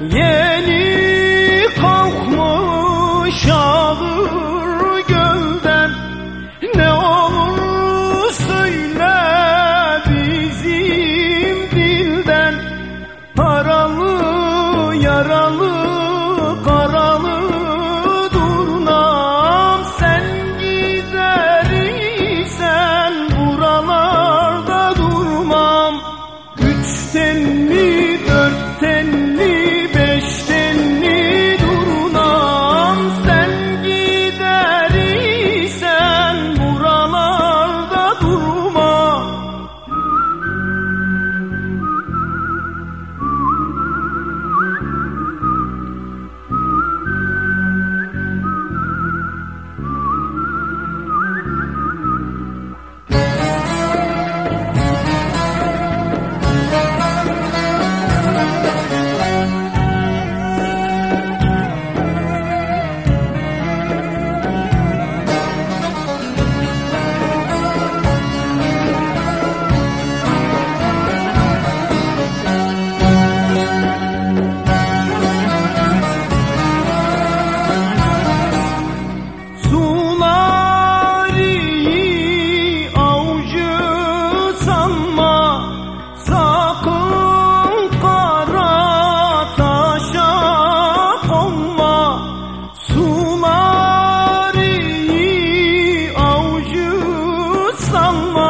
Yeni Aman